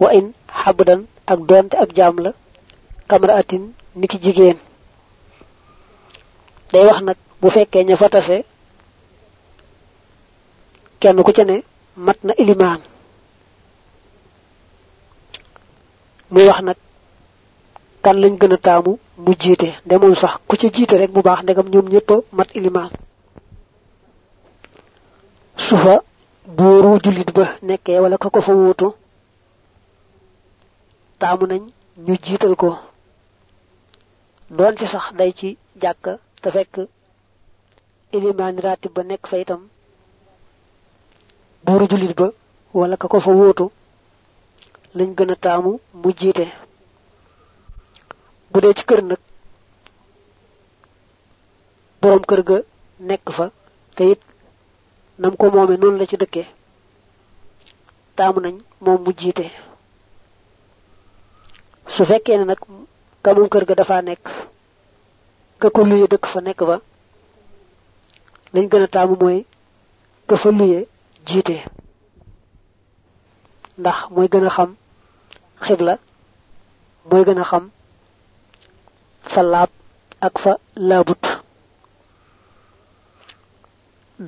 wa in habdan ak donte ab jaam la kamraatin niki jigéen. Day wax nag bu fekkee ña fa tase kenn ku ca ne mat na muy wax nag kan lañ gën a taamu mu jiite. Demoon sax ku ci jiite rek bu baax ndegam ñoom ñëpp mat ilimaan. Su fa buuru julit ba nekkee wala ka ko fa taamu nañ ñu jiital ko doon ci sax day ci jàkk te fekk ilimaan ratib ba nekk fa itam buuru julit ba wala ka ko fa wuutu lañ gën a taamu mu jiite bu dee ci kër nag borom kër ga nekk fa te it nam ko moome noonu la ci dëkke taamu nañ moom mu jiite su fekkee ne nag ka kër ga dafa nekk ka ko luye dëkk fa nekk ba lañ gën a taamu mooy ka fa luye jiite. Ndax mooy gën a xam xibla mooy gën a xam fa laab ak fa laabut.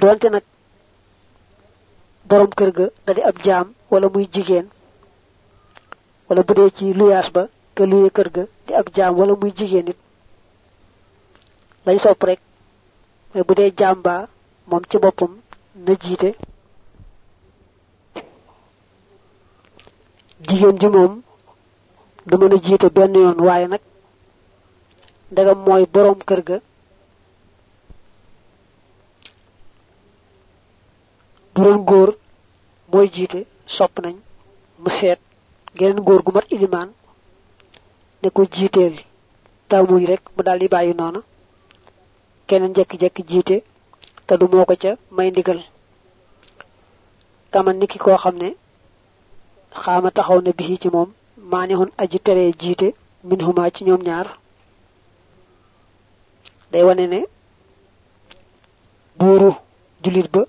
Donte nag borom kër ga da di ab jaam wala muy jigéen wala bu dee ci luyaas ba ke luye kër ga di ab jaam wala muy jigéen nit. Lañ sopp rek mooy bu dee jaam moom ci boppam na jiite. Jigéen ji moom du mën a jiite benn yoon waaye nag ndegam mooy boroom kër ga. Bu góor mooy jiite sopp nañ mu seet geneen góor gu mat ilimaan ne ko jiiteel taamuñ rek mu daal di bàyyi noona keneen jekki-jekki jiite te du moo ko ca may ndigal kaman niki koo xam ne xaama taxaw na bisi ci moom maanixun aji tere jiite min huma ci ñoom ñaar day wane ne buuru julit ba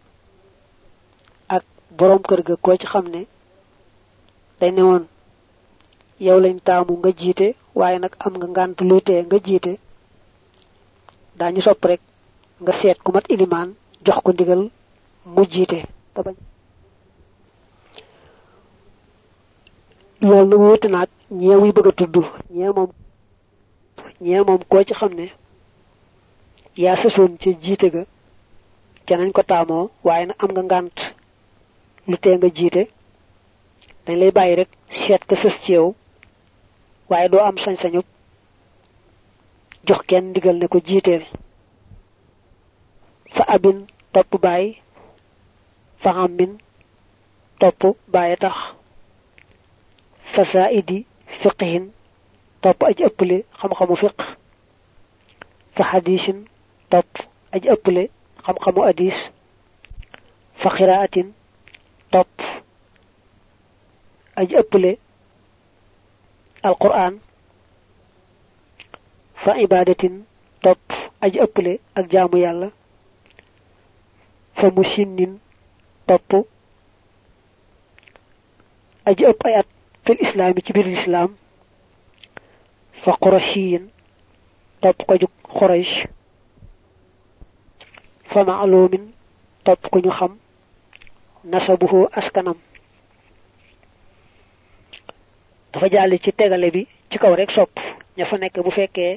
ak boroom kër ga koo ci xam ne day ne woon yow lañ taamu nga jiite waaye nag am nga ngànt luy tee nga jiite. Daañu sopp rek nga seet ku mat ilimaan jox ko ndigal mu jiite. Te bañ. Loolu nag wuute bëgg a tudd. Ñee moom ñee moom koo ci xam ne yaa sësoon ca jiite ga ko taamoo waaye nag am nga ngànt lu tee nga jiite. Dañ lay rek seet ka ci yow waaye doo am sañ-sañu jox kenn ndigal ne ko jiiteel fa abin topp bàyyi fa xammin topp bàyyi tax fa saidi fiqhin topp aj ëpple xam-xamu fiq fa xadisin topp aj ëpple xam-xamu hadis fa xiraatin topp aj ëpple alquran fa ibadatin topp aj ëpple ak jaamu yàlla fa musinnin topp aj ëpp ay fil islaami ci biir lislaam fa topp ko jug quraysh fa maalumin topp ko ñu xam nasabuhu askanam dafa jàll ci tegale bi ci kaw rek sopp ña fa nekk bu fekkee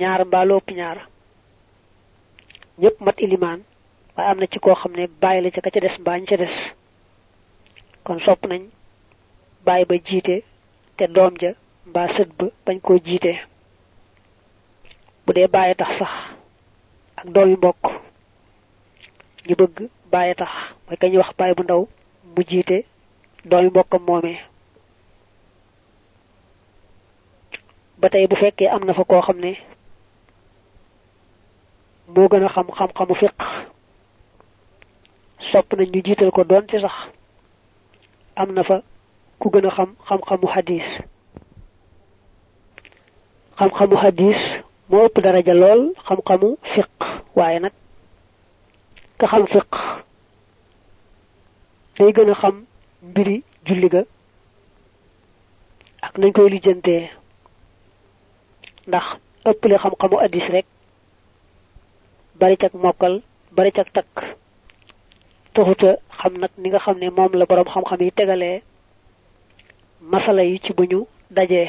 ñaar mbaaloopp ñaar ñëpp mat ilimaan waaye am na ci koo xam ne bàyyi la ca ka ca des mbaa ca des kon sopp nañ bàyyi ba jiite te doom ja mbaa sët ba bañ koo jiite bu dee bàyyi tax sax ak doomi mbokk ñu bëgg bàyyi tax mooy ka ñuy wax bàyyi bu ndaw mu jiite doomi mbokkam moomee ba tey bu fekkee am na fa koo xam ne moo gën a xam xam-xamu fiq sopp nañ ñu ko doon ci sax am na fa ku gën a xam xam-xamu hadis. Xam-xamu hadis moo ëpp daraja lool xam-xamu fiq waaye nag ka xam fiq day gën a xam mbiri julli ga nañ koy ndax ëppale xam-xamu addis rek bari cak mokkal bari cak takk taxuta xam nag ni nga xam ne moom la borom xam-xam yi tegalee masala yi ci buñu dajee.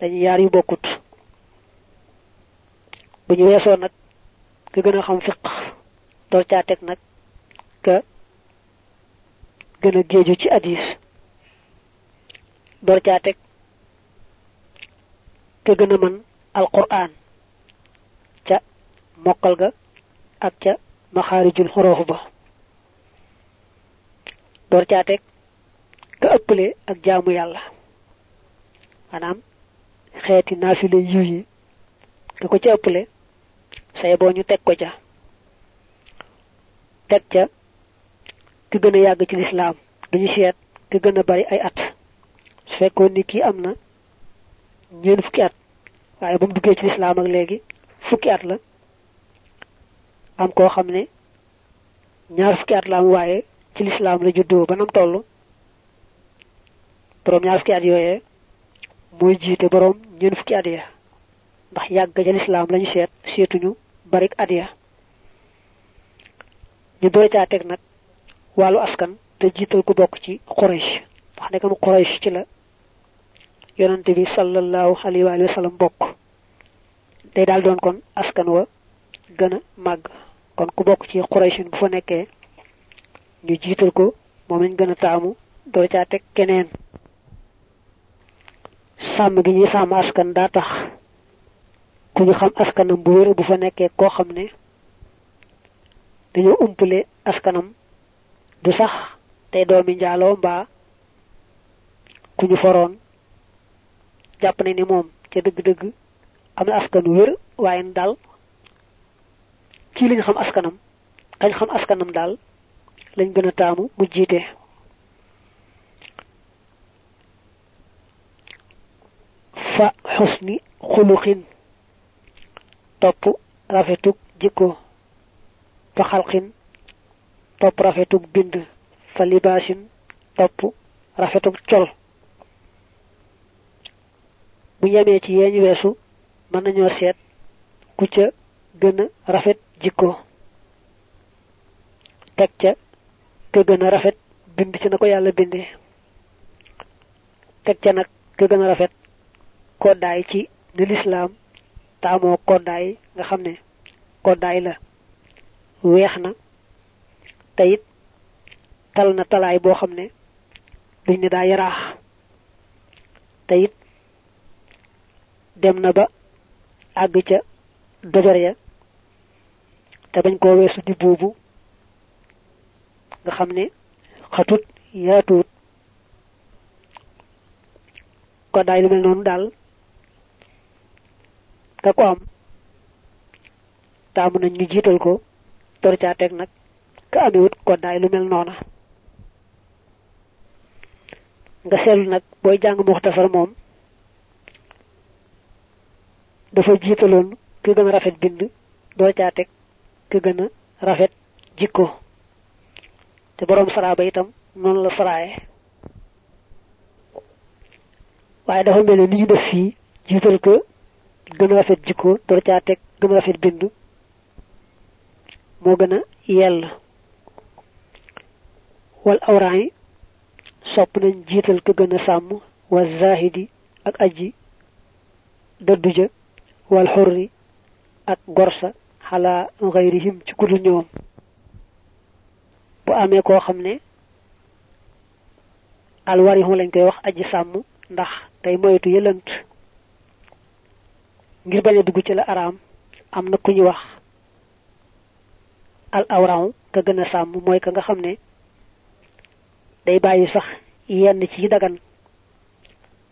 Dañu yaar yu bokkut. Bu ñu weesoo nag ka gën a xam fiq door caa teg nag ka gën a géeju ci hadis door caa teg ka gën a mën alquran. Ca mokkal ga ak ca maxaarijul xoroof ba. Door caa teg ka ëppale ak jaamu yàlla. Maanaam xeeti naafile yiw yi ka ko ca ëppale say boo ñu teg ko ca teg ca ki gën a yàgg ci lislaam. Duñu ki gën a bari ay at. Fekkoon ni ñeen fukki at. Waaye ba mu duggee ci lislaam ak léegi fukki at la. Am koo xam ne ñaar fukki at la am waaye ci lislaam la juddoo ba nam toll. Borom ñaar fukki at yooyee mooy jiite borom ñeen fukki at ya. Ndax yàgg ca lislaam lañu seet seetuñu barik at ya. Ñu doy caa teg nag wàllu askan te jiital ku bokk ci Quraysh. Wax ne kam Quraysh ci la yonante bi sallallahu alayhi wa sallam bokk. Day daal doon kon askan wa gën a màgg. Kon ku bokk ci Quraysh bu fa nekkee ñu jiital ko moom lañ gën a taamu doy caa teg keneen. Sàmm gi ñuy sàmm askan daa tax ku ñu xam askanam bu wér bu fa nekkee koo xam ne dañoo umpale askanam du sax tey doomi njaaloo mbaa ku ñu foroon jàpp ne ni moom ca dëgg-dëgg am na askan wér waaye daal kii lañ xam askanam kañ xam askanam daal lañ gën a taamu mu jiite. Fa xusni xuluxin topp rafetuk jikko. Fa xalqin topp rafetuk bind. Fa libaasin topp rafetuk col bu yemee ci yeeñu weesu mën nañoo seet ku ca gën a rafet jikko teg ca ka gën a rafet bind ci na ko bindee teg ca nag ka gën a rafet koddaay ci ne lislaam taamoo koddaay nga xam ne koddaay la. Weex na te it tal na talaay boo xam duñ dem na ba àgg ca dojor ya te bañ koo weesu di buubu nga xam ne xatut yaatuut koddaay lu mel noonu daal ka ko am taamu nañ ñu jiital ko tor caa teg nag ka amewut koddaay lu mel noona. Nga seetlu nag booy jàng muxtasar moom dafa jiitaloon ki gën a rafet bind door caa teg ki gën a rafet jikko. Te boroom saraa ba itam noonu la saraaye. Waaye dafa mel ni ñu def fii jiital ko gën a rafet jikko door caa teg gën a rafet bind moo gën a yell. Wal awraan yi sopp nañ jiital ka gën a sàmm wa zahidi ak aji dëddu ja wal xurri ak gorsa xalaa xayrihim ci kudul bu amee koo xam ne alwarixu lañ koy wax aji sàmm ndax tey moytu yëlant ngir bañ a dugg ci la araam am na ku al awraw ka gën a sàmm mooy ka nga ne day bàyyi sax yenn ci dagan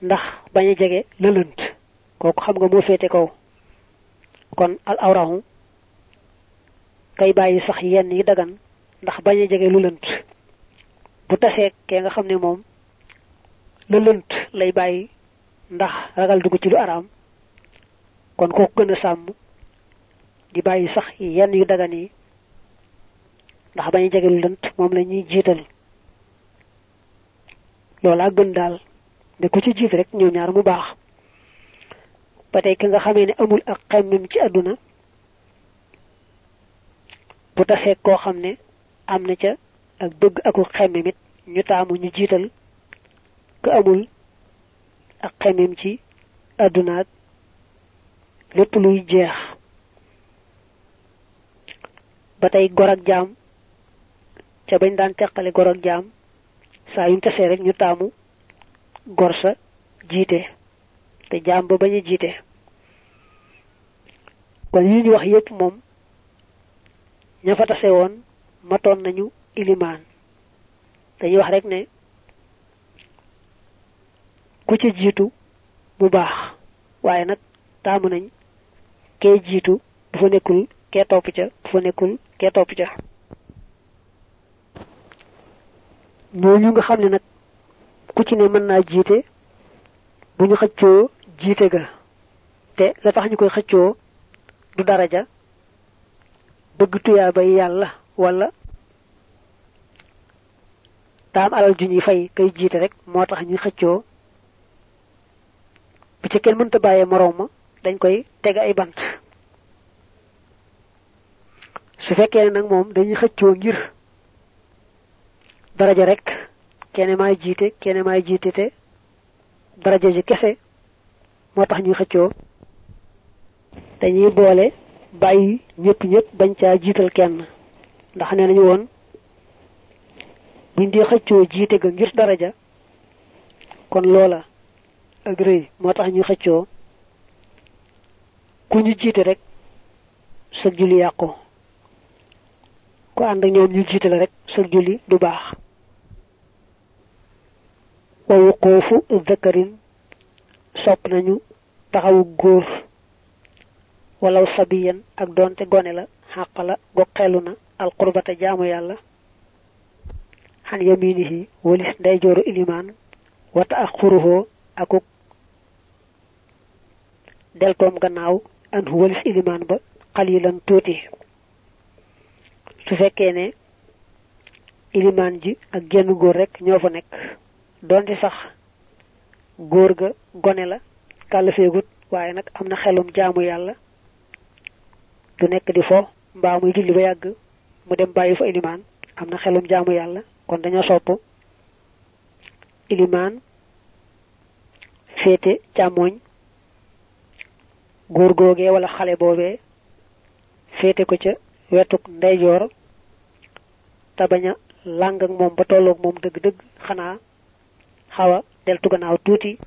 ndax bañ a jege lëlënt kooku xam nga kon al awrahu kay bàyyi sax yenn yi dagan ndax bañ a jege lu lënt. Bu tasee kee nga xam ne moom la lënt lay bàyyi ndax ragal dugg ci lu araam kon kooku gën di bàyyi sax yenn yu dagan yi ndax bañ a jege lu lënt moom la ñuy jiital. Loolaa gën daal ne ku ci jiit rek ñoom ñaar mu baax ba tey ki nga xamee ne amul ak ci àdduna bu tasee koo xam ne am na ca ak bëgg aku xemmem it ñu taamu ñu jiital ka amul ak xemmem ci àdduna ak lépp luy jeex. Ba tey gor ak jaam ca bañ daan teqale gor ak jaam saa yuñ tasee rek ñu taamu gor sa jiite te jaam ba kon yi ñu wax yépp moom ña fa tase woon matoon nañu ilimaan. Dañuy wax rek ne ku ci jiitu bu baax waaye nag taamu nañ kee jiitu bu fa nekkul kee topp ca bu fa nekkul kee topp ca. Ñooñu nga xam ne nag ku ci ne mën naa jiite bu ñu xëccoo jiite ga. Te la tax ñu xëccoo du daraja bëgg tuyaabay yàlla wala daam alal ju ñuy fay kay jiite rek moo tax ñuy xëccoo. Bu ci kenn mënta bàyyee moroom ma dañ koy teg ay bant. Su fekkee nag moom dañuy xëccoo ngir daraja rek kene maay jiite kene maay jiite te daraja ji kese moo tax ñuy xëccoo dañuy boole bàyyi ñëpp ñëpp bañ caa jiital kenn. ndax nee nañu woon buñ dee xëccoo jiite ga ngir daraja kon loola ak rëy moo tax ñuy xëccoo. ku ñu jiite rek sa julli yàqu. ku ànd ak ñoom ñu jiite la rek sa julli du baax. wa wuquufu zakarin sopp nañu taxawu góor walaw sabiyan ak doonte gone la xàq la go xelu na alqurbata jaamu yàlla xan yaminihi walis ndeyjooru ilimaan wata ak xuruhoo akuk deltoom gannaaw an walis ilimaan ba xalilan tuuti. Su fekkee ne ilimaan ji ak genn góor rek ñoo fa donte sax góor ga gone la xelum jaamu yàlla du nekk di fo mbaa muy julli ba yàgg mu dem bàyyi fa ilimaan. Am na xelum jaamu yàlla kon dañoo sopp ilimaan féete càmmooñ góor googee wala xale boobee féete ko ca wetuk ndeyjoor te bañ a làng ak moom ba tolloog moom dëgg-dëgg xanaa xawa deltu gannaaw tuuti.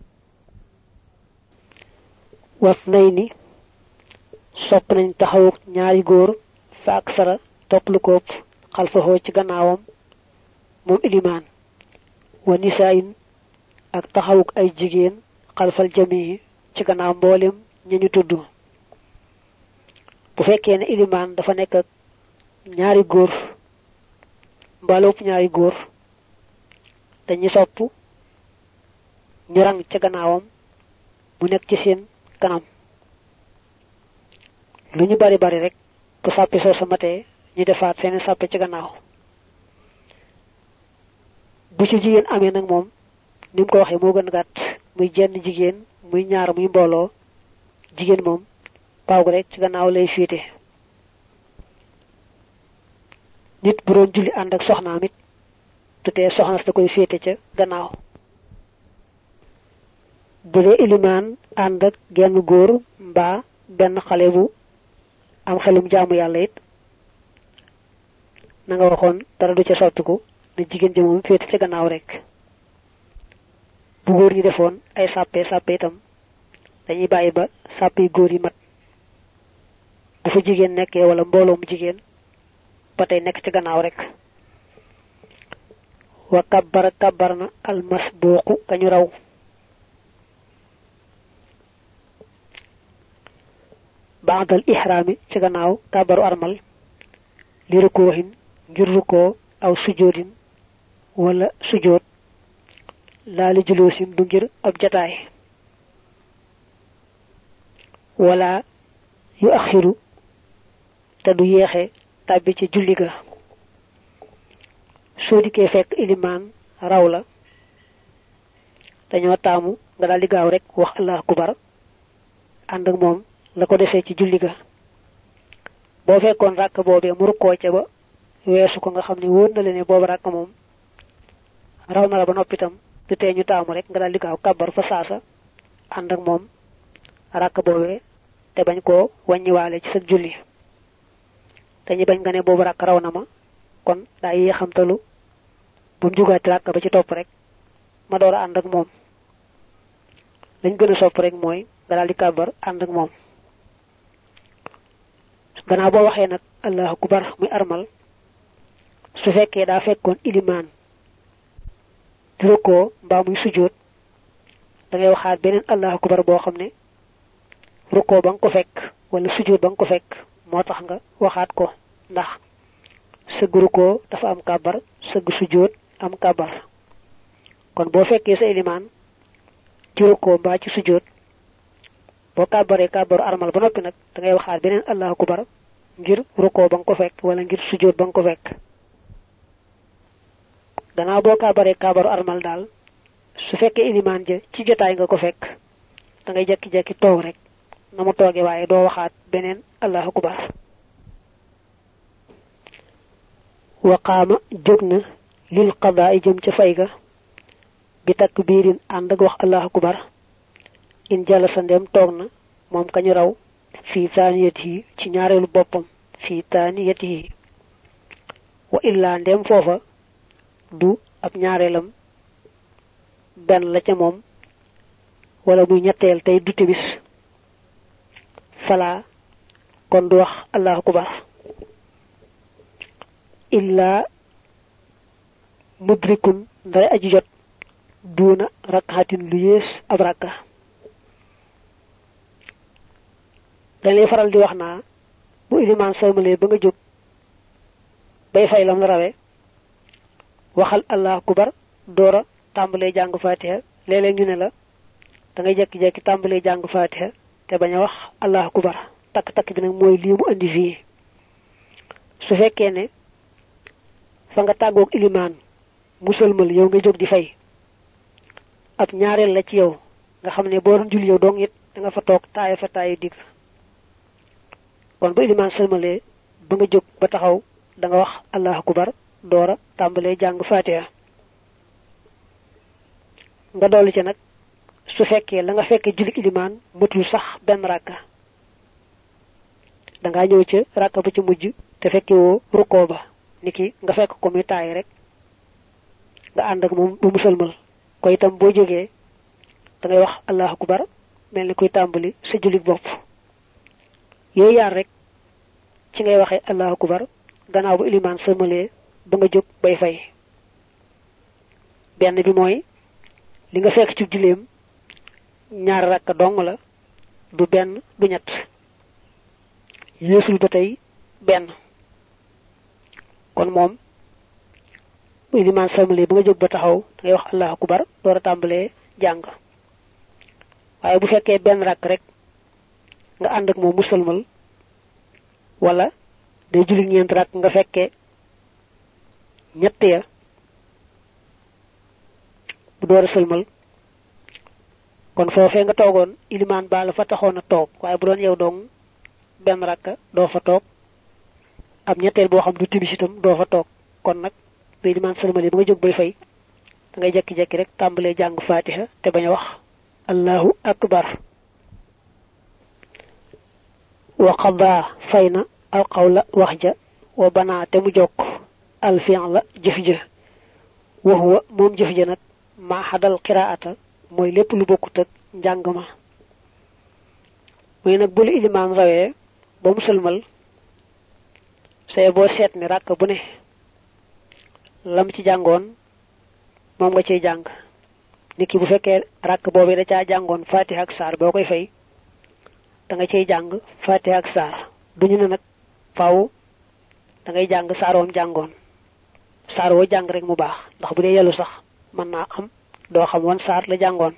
Was nay ni sopp nañ taxawuk ñaari góor fa ak sara topp lu koop ci gannaawam moom ilimaan. Wa nisaayin ak taxawuk ay jigéen xalfal jamii ci gannaaw mboolem ñañu tudd. Bu fekkee ne ilimaan dafa nekk ak ñaari góor mbaaloopp ñaari góor dañuy sopp ñu rang ca gannaawam mu nekk ci seen kanam lu ñu bari bari rek bu sàppi soo matee ñu defaat seeni sàppe ci gannaaw. Bu ci jigéen amee nag moom ni mu ko waxee moo gën gàtt. Muy jenn jigéen muy ñaar muy mbooloo. Jigéen moom paaw rek ci gannaaw lay féete. Nit bu doon julli ànd ak soxnaam it tutee soxnas da koy féete ca gannaaw. Bu dee ilimaan ànd ak genn góor mbaa benn xale bu am xelum jaamu yàlla it. Na nga waxoon dara du ca soppiku na jigéen ja moom féete ca gannaaw rek. Bu góor ñi defoon ay sàppe itam dañuy bàyyi ba sàppe yi góor yi mat. Bu fa jigéen nekkee wala mbooloo mu jigéen ba tey nekk ci gannaaw rek. Wa kañu raw ci gannaaw kàbbaru armal li rukkoohin ngir rukkoo aw sujoodin wala sujood laa li juloosin du ngir ab jataay wala yu axiru te du yeexe tàbbi ci julli ga soo dikkee fekk ilimaan raw la dañoo taamu nga daal di gaaw rek wax allah kubar ànd ak moom la ko defee ci julli ga. Boo fekkoon ràkk boobee mu rukkoo ca ba weesu ko nga xam ne wóor na la ne boobu ràkk moom raw na la ba noppitam du tee ñu taamu rek nga daal di gaaw kàbbar fa saasa ànd ak moom ràkk boobee te bañ koo wàññiwaale ci sa julli. Te bañ nga ne boobu raw na ma kon daa yéexamtalu bu mu jugaati ràkk ba ci topp rek ma door a ànd ak moom. Lañ gën a sopp rek mooy nga daal di kàbbar ak moom gannaaw boo waxee nag allahu akbar muy armal. Su fekkee daa fekkoon ilimaan di mbaa muy sujjóot da ngay waxaat beneen allahu akbar boo xam ne ba nga ko fekk wala sujjóot ba nga ko fekk moo tax nga waxaat ko. Ndax dafa am sëgg sujjóot am kàbbar. Kon boo fekkee sa ilimaan ci rukkoo mbaa ci sujjóot boo kàbbaree kàbbaru armal ba noppi nag da ngay waxaat beneen allahu akbar ngir rukkoo ba nga ko fekk wala ngir sujjóot ba nga ko fekk. Gannaaw boo kàbbaree kàbbaru armal daal su fekkee ilimaan ja ci jotaay nga ko fekk da ngay jekki-jekki toog rek na mu tooge waaye doo waxaat beneen allahu jóg na lil qadaa i jëm ca fay ga bi takbiirin ànd ak wax allahu akbar. In na moom kañu raw fii taaniyatihi ci ñaareelu boppam fii taaniyatihi wa illaa ndem foofa du ab ñaareelam benn la ca moom wala muy ñetteel tey du tibis. Fala kon du wax allahu akbar. Illaa mudrikun ndare aji jot duuna rakkatin lu yées ab dañ lay faral di wax bu ilimaan sëlmalee ba nga jóg bay fay lam la rawe waxal allah kubar doora tàmbalee jàng fatiha. Léeg-léeg ñu ne la da ngay jekki-jekki tàmbalee jàng fatiha te bañ wax allah kubar takk-takk bi nag mooy lii mu andi fii. Su fekkee ne fa nga tàggoog ilimaan mu sëlmal yow nga jóg di fay ab ñaareel la ci yow. Nga xam ne jul yow dong nga fa toog fa kon bu ilimaan sëlmalee ba nga jóg ba taxaw da nga wax allahu akbar doora tàmbalee jàng fatiha. Nga dolli ci nag su fekkee la nga fekkee julli ilimaan matul sax benn rakka. Da ngaa ñëw ca rakka ba ci mujj te fekke woo rukkoo ba. Niki nga fekk ko muy taay rek nga ànd ak moom bu mu sëlmal. Ko itam boo jógee da ngay wax allahu akbar mel ni kuy sa julli bopp yooyu yaar rek ci ngay waxee allahu akbar gannaaw bu ilimaan sëlmalee ba nga jóg bay fay. Benn bi mooy li nga fekk ci julleem ñaari rakka dong la du benn du ñett. Yéesul ba tey benn. Kon moom bu sëlmalee ba nga jóg ba taxaw ngay wax allahu akbar door a tàmbalee jàng. Waaye bu fekkee benn rakk rek nga ànd ak moom mu sëlmal. Wala day julli ñeent rakk nga fekkee ñett ya. Bu door a sëlmal. Kon foofee nga toogoon ilimaan baa la fa taxoon a toog. Bu doon yow dong benn rakka doo fa toog. Ab ñetteel boo xam du timis itam doo fa toog. Kon nag bu ilimaan sëlmalee ba nga jóg bay fay da ngay jekki-jekki rek tàmbalee jàng fatiha te bañ a wax allahu akbar wa qadaa fay na alqawla wax wa banaa te mu jokk wa huwa moom jëf ja nag maa xadal qiraata mooy lépp lu bokkut ak njàng ma. Muy nag bu la ilimaan rawee ba mu sëlmal say boo seet ni ràkk bu ne lam ci jàngoon moom nga ciy jàng. Nit ki bu fekkee ràkk boobu da caa jàngoon fatiha ak saar boo fay da nga cay jàng fatiha ak saar. Duñu ne nag faaw da ngay jàng saaroom jàngoon. Saar woo jàng rek mu baax. Ndax bu yellu sax mën naa am doo xam wan saar la jàngoon.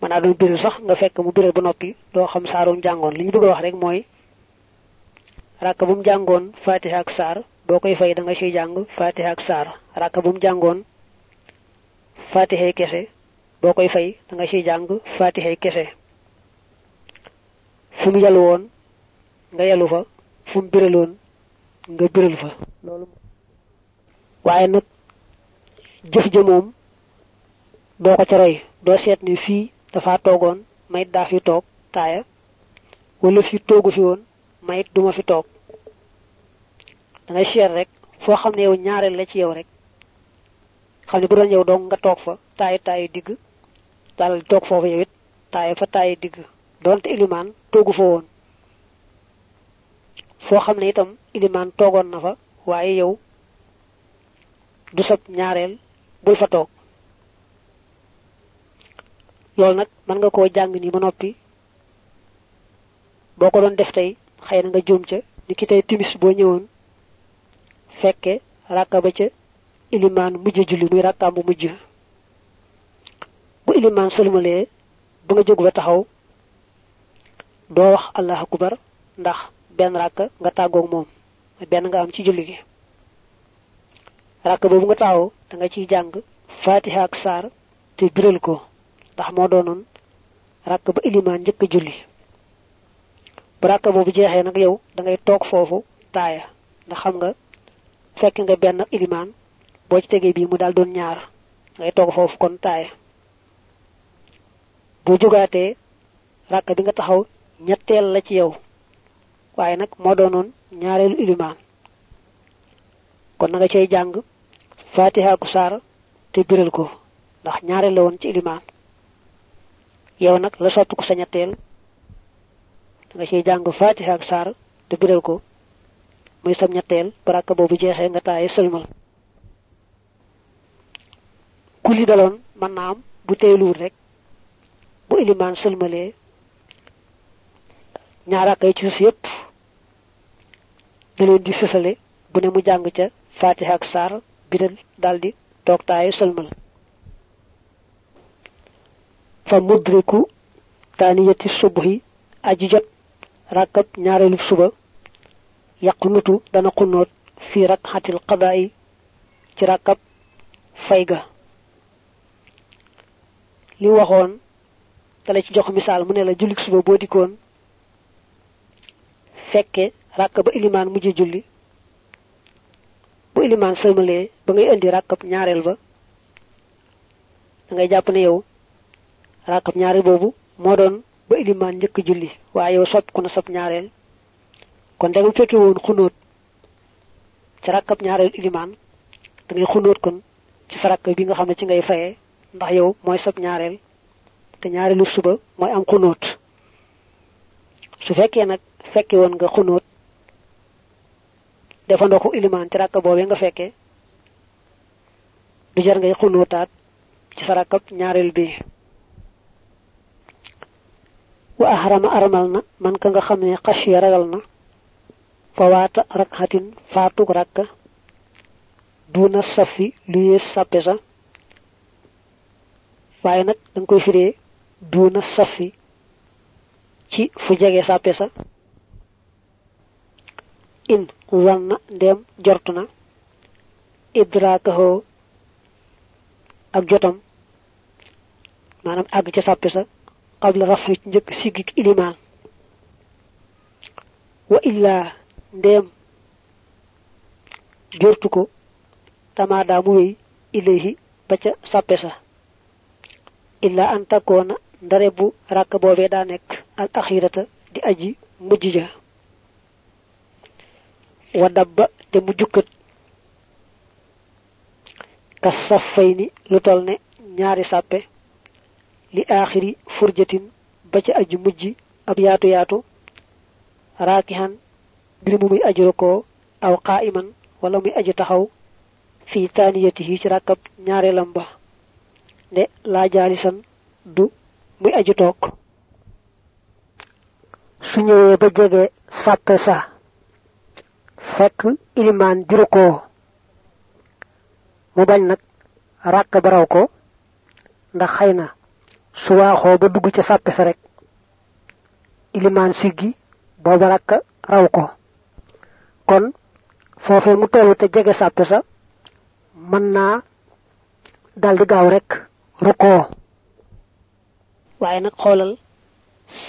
Mën naa doon biral sax nga fekk mu biral ba noppi doo xam saaroom jàngoon. Li ñu bëgg wax rek mooy ràkk bu mu jàngoon fatiha ak saar boo koy fay da nga ciy jàng fatiha ak saar. Ràkk bu mu jàngoon fatihay kese bokoy fay da nga ci jang kese fu mu yalu won nga yalu fa fu mu biraloon nga biral fa. Lolu waye nak jëf ja moom doo ko ca roy doo seet ni fii dafa toogoon mayit daa fi toog taaya wala fi toogu fi woon mayit duma fi toog. Da ngay seet rek foo xam ne yow ñaareel la ci yow rek. Xam ne bu doon yow dong nga toog fa taay taay digg dalal toog foofu yow it fa taay digg donte ilimaan toogu fa woon. Foo xam ne itam ilimaan toogoon na fa waaye yow du sab ñaareel bul fa toog. Loolu nag mën nga koo jàng ni ba noppi. Boo ko doon def tey xëy na nga juum ca ni ki tey timis boo ñëwoon fekke rakka ba ca ilimaan mujj julli muy rakkaam bu mujj. Bu ilimaan sëlmalee ba nga jóg ba taxaw doo wax allah akubar ndax benn rakka nga tàggoog moom benn nga am ci julli gi. Rakk boobu nga taxaw da nga ciy jàng fatiha ak saar te biral ko ndax moo doonoon rakk ba ilimaan njëkk julli. Bu rakk boobu jeexee nag yow da ngay toog foofu taaya ndax xam nga fekk nga benn ilimaan boo ci tegee bii mu daal doon ñaar ngay toog foofu kon taaya. Boo jógaatee rakk bi nga taxaw ñetteel la ci yow. Waaye nag moo doonoon ñaareelu ilimaan. Kon na nga cay jàng fatiha ku sar te biral ko ndax ñaare la won ci iliman yow nak la soppi ko sa ñettel nga ci jang fatiha ak sar te biral ko muy sam ñettel baraka bobu jexé nga tay selmal kuli dalon man na am bu teelu rek bu iliman ñaara kay ci yépp da leen di sësale bu ne mu jàng ca fatiha ak sar biral daldi tok tay selmal fa mudriku taniyati subhi aji jot rakab ñaarelu suba yaqunutu dana qunut fi rakhatil qada'i ci rakab fayga li waxoon dala ci jox misal mu ne la julik suba bo dikon fekke rakaba iliman mujj julli. Bu iliman sëlmalee ba ngay indi rakab ñaarel ba da ngay japp ne yow ñaarel bobu mo doon ba iliman njëkk julli waaye yow sopp ku na sab ñaarel kon da nga fekke woon xunóot ci ñaarel iliman da ngay xunóot kon ci sa bi nga xam ci ngay fayé ndax yow moy sab ñaarel te ñaarelu suba moy am xunóot su fekkee nag fekke woon nga xunóot defandoo ko ilimaan ci rakka boobee nga fekke du jar ngay xunóotaat ci sa rakkab ñaareel bi. Wa ahrama armal na man ka nga xam ne xashiya ragal na rakhatin rakka duna safi lu yées sàppe sa. Waaye nag da nga koy firee duna safi ci fu jege sàppe sa in zanna ndem jortuna. Idrakaho ak jotam. Manam ag ci sappe sa qabla rafi ñeuk sigik iliman wa illa ndem jortu ko tamada mu wey ilayhi ba ca sappe sa. Illa an ndare bu rak bobé da nek al akhirata di aji mujjija wa dabba te mu jukkat ka lu tol ne ñaari sàppe li aaxiri furjatin ba ca aju mujj ab yaatu yaatu raakihan mbir mu muy aju ko aw qaa'iman wala muy aju taxaw fi taaniyatihi ci rakab ñaareelam ba. Ne laa jaalisan du muy aju toog. Su ñëwee ba jege sàppe sa fekk iliman juru ko. Mu bañ nak rak baraw ko ndax xeyna su waxo ba dugg ci sappe sa rek iliman siggi bo rak raw ko. Kon fofé mu tollu te jégué sappe sa man na daldi gaaw rek ruko waaye nag xoolal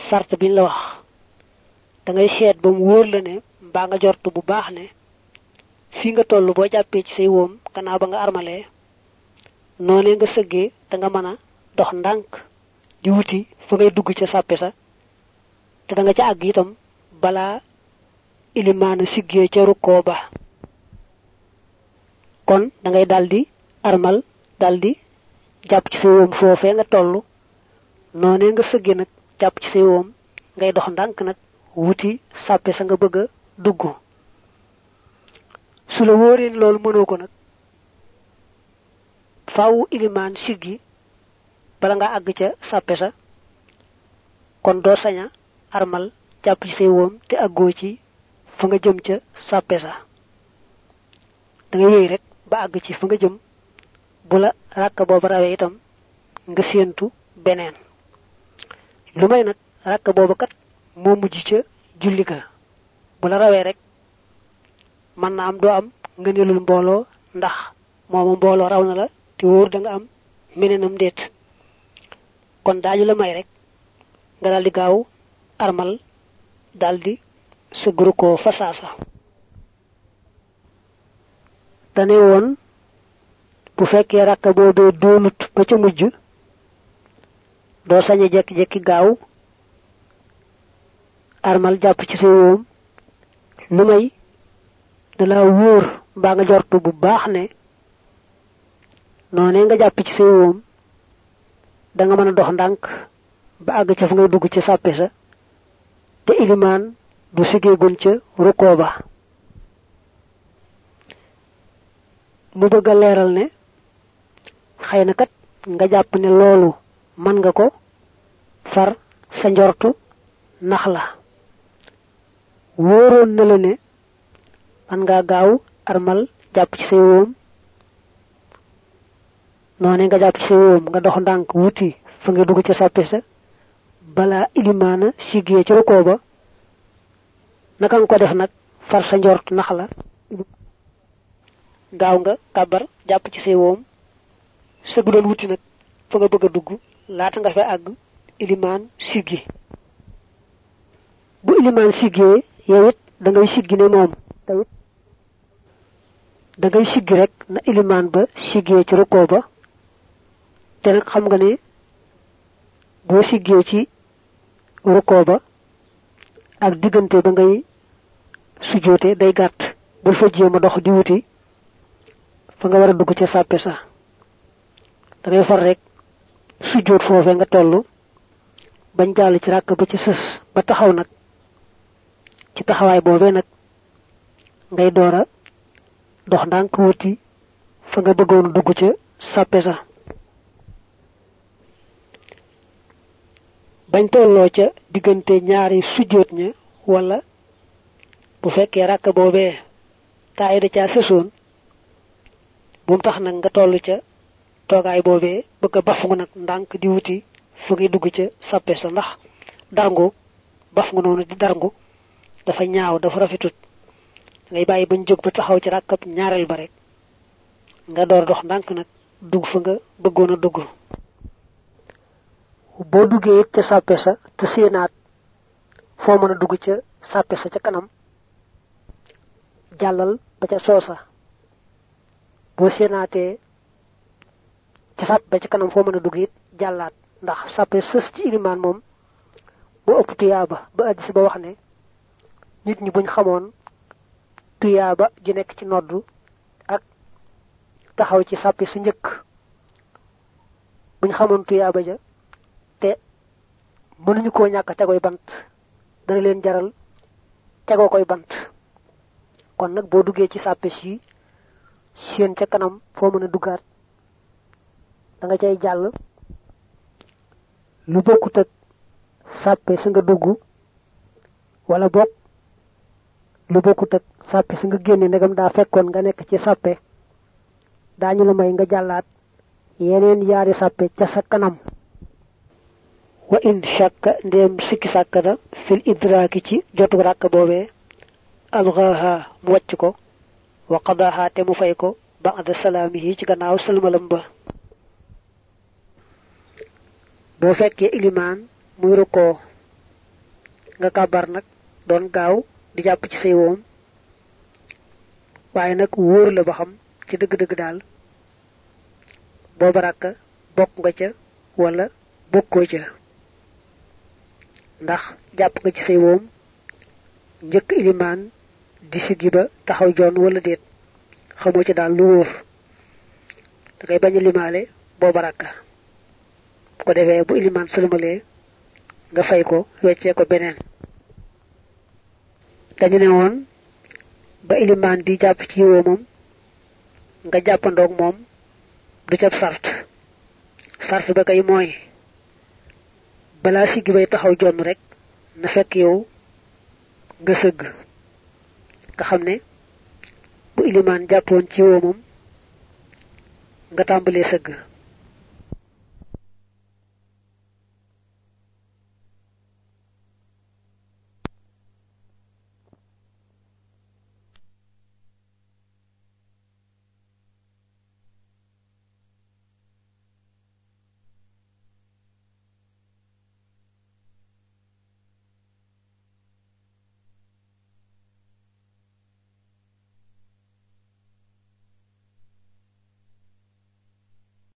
sart biñ la wax. Da ngay seet ba mu la ne mbaa nga jortu bu baax ne fi nga toll boo jàppee ci say woom gannaaw ba nga armalee noonee nga sëggee da nga mën a dox ndànk di wuti fa ngay dugg ca sàppe sa. Te da nga ca àgg itam ba. Kon da ngay daldi armal daldi jàpp ci say woom foofee nga toll. Noonee nga sëggee nag jàpp ci say woom ngay dox ndànk nag wuti sàppe sa nga bëgg dugg su la wóoreen loolu mënoo ko nag. Faaw ilimaan siggi bala nga àgg ca sàppe kon doo saña armal jàpp ci say woom te àggoo ci fa nga jëm ca sàppe da nga rek ba àgg ci fa nga jëm. Bu la ràkk booba rawee itam nga séentu beneen. Lu may nag kat moo mujj ca julli bu la rawee rek man na am doo am nga nelul mbooloo ndax mooma mbooloo raw na la te wóor da nga am meneenam déet. Kon daañu la may rek nga gaaw armal daldi sa guru ko fa saasa. Woon bu fekkee rakka boobee doonut ba ca mujj doo sañe jekki-jekki gaaw armal jàpp ci woom lu may wóor mbaa nga jortu bu baax ne noonee nga jàpp ci say woom da nga mën a dox ndànk ba àgg ca fa ngay dugg ci sàppe sa te ilimaan du sigeegun ca rukkoo ba. Mu bëgg a leeral ne kat nga jàpp ne loolu man nga ko far sa njortu la wóoroon na la ne man nga gaaw armal jàpp ci say woom. Noone nga jàpp ci say woom nga dox ndànk wuti fa nga dugg ca sàppe sa. Bala ilimaana siggee ci rukkoo ba. Naka nga ko def nag? Far sa njort nax la. Gaaw nga kabar jàpp ci say woom. Sëgg doon wuti nag fa nga bëgg a dugg laata nga fa àgg ilimaan siggi bu ilimaan siggee yow it da ngay siggi ne moom. Tawit da ngay siggi rek na ilimaan ba siggee ci rukkoo ba. Te nag xam nga ne boo siggee ci rukkoo ba ak diggante ba ngay sujoote day gàtt. Bul fa jéem a dox di wuti fa nga war a dugg ca sàppe sa. Da ngay far rek sujoot foofee nga toll bañ jàll ci ba ci sës ba taxaw nag ci taxawaay boobee nag ngay doora dox ndànk wuti fa nga bëggoon dugg ca sàppe sa. Bañ tolloo ca diggante ñaari sujjoot ña wala bu fekkee ràkk boobee taay da caa sësoon bu tax nag nga toll ca toogaay boobee bëgg a bafungu nag ndànk di wuti fa ngay dugg ca ndax baf nga noonu di darngu dafa ñaaw dafa rafetut. Ngay bàyyi bañ jóg ba taxaw ci ràkkab ñaareel ba rek. Nga door dox ndànk nag dugg fa nga bëggoon a dugg. Boo duggee ca sàppe sa te séenaat foo mën a sa ca kanam jàllal ba ca soosa. Boo séenaatee ca sàppe ba ca kanam foo mën a dugg it jàllaat. Ndax sàppe ci moom boo ëpp ba ba wax ne nit ñi buñ xamoon tuyaaba ji nekk ci noddu ak taxaw ci sàppe su njëkk. Buñ xamoon tuyaaba ja te mënuñu koo ñàkk tegoy bant dana leen jaral tegoo koy bant. Kon nag boo duggee ci sàppe si seen ca kanam foo mën a duggaat da nga cay jàll. Lu bokkut ak sàppe si nga dugg wala bokk lu bokkut ak sàppe si nga génne ndegam daa fekkoon nga nekk ci sàppe daañu la may nga jàllaat yeneen yaari ca sa wa in shakka ndéem sikki sàkk na fil idraaki ci jotu ràkk boobee alxaaha mu wàcc ko wa qadaaha te mu fay ko ba'da salaamihi ci gannaaw salmalam ba. Boo fekkee ilimaan muy rukkoo nga kabar nag doon gaaw di jàpp ci say woom. Waaye nag wóor la ba xam ci dëgg-dëgg daal booba rakka bokk nga ca wala bokkoo ca. Ndax jàpp nga ci say woom njëkk ilimaan di siggi ba taxaw joon wala déet xamoo ci daal lu wóor. Da ngay bañ a rakka bu ko defee bu ilimaan sëlmalee nga fay ko weccee ko beneen dañu ne woon ba ilimaan di jàpp ci woomam nga jàppandoog moom du ca sart. Sart ba kay mooy balaa siggi bay taxaw jonn rek na fekk yow nga sëgg. Nga xam ne bu ilimaan jàppoon ci woomam nga tàmbalee sëgg